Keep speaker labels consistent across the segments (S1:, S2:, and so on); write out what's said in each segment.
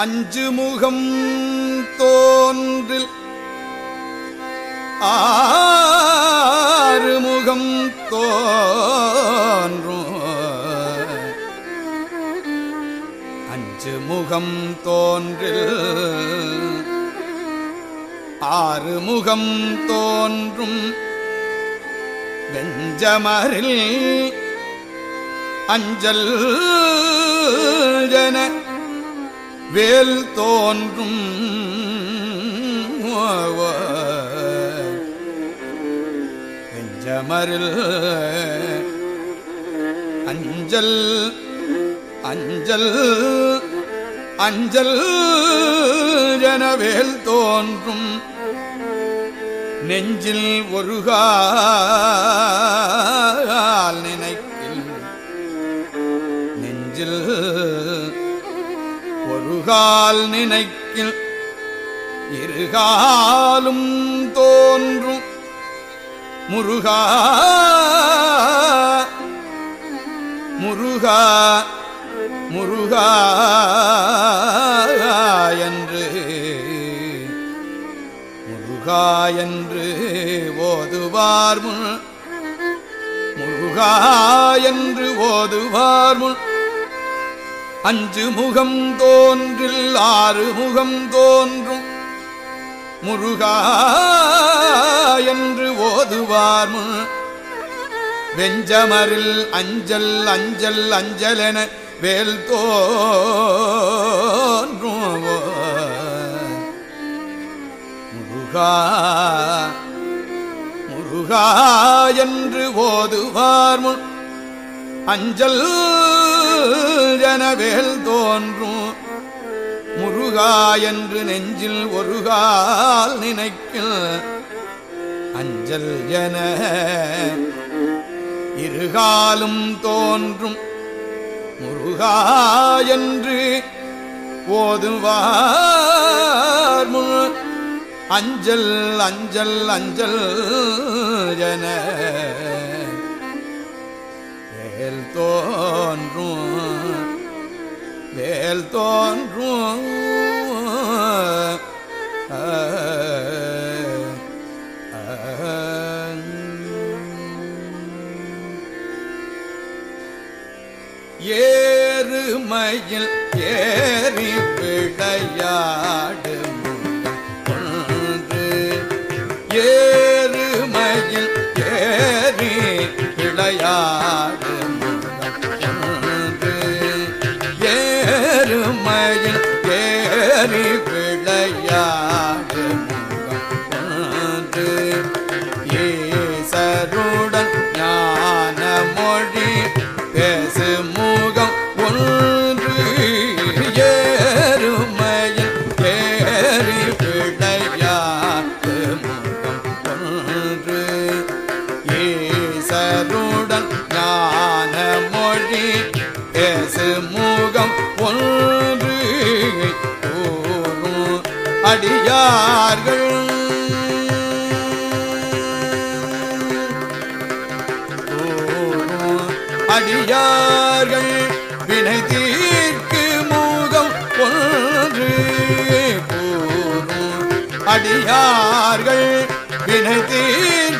S1: அஞ்சு முகம் தோன்றில். ஆறு முகம் தோன்றும். அஞ்சு முகம் தோன்றில். ஆறு முகம் தோன்றும். வெஞ்சமரில் அஞ்சல் ஜன வேல் தோன்றும் நெஞ்சமரில் அஞ்சல் அஞ்சல் அஞ்சல் ஜனவேல் தோன்றும். நெஞ்சில் ஒருகால் நினைக்கில் நெஞ்சில் ஒருகால் நினைக்கில் இருகாலும் தோன்றும். முருகா முருகா முருகா என்று. முருகா என்று ஓதுவார் முன். முருகா என்று ஓதுவார் முன். அஞ்சு முகம் தோன்றில் ஆறு முகம் தோன்றும். முருகா என்று ஓதுவார் வெஞ்சமரில் அஞ்சல் அஞ்சல் அஞ்சலென வேல் தோன்றும் முருகா முருகா என்று ஓதுவார் அஞ்சல் ஜனவேல் தோன்றும். முருகா என்று நெஞ்சில் ஒருகால் நினைக்கில். அஞ்சல் என இருகாலும் தோன்றும். முருகா என்று ஓதுவார் முன் அஞ்சல் அஞ்சல் அஞ்சல் என வேல் தோன்றும் வேல் தோன்றும் ஏறுமையில் ஏறி விளையாடும் முகம் ஒன்று கூறும் அடியார்கள். அடியார்கள் வினை தீர்க்கு மூகம் ஒன்று கூறும் அடியார்கள் வினை தீர்க்கு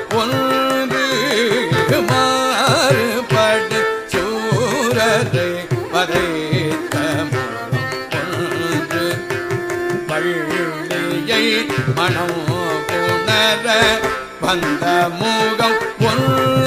S1: வள்ளியை மனம் புணர வந்த முகம் ஒன்று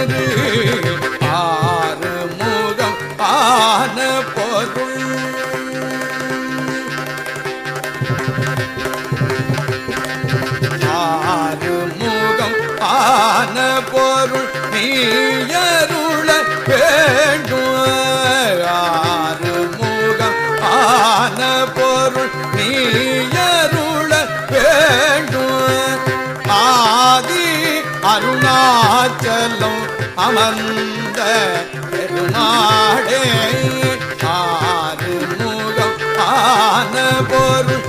S1: அமர்ந்த பெருமாடே ஆறு முகம் ஆன பொருள்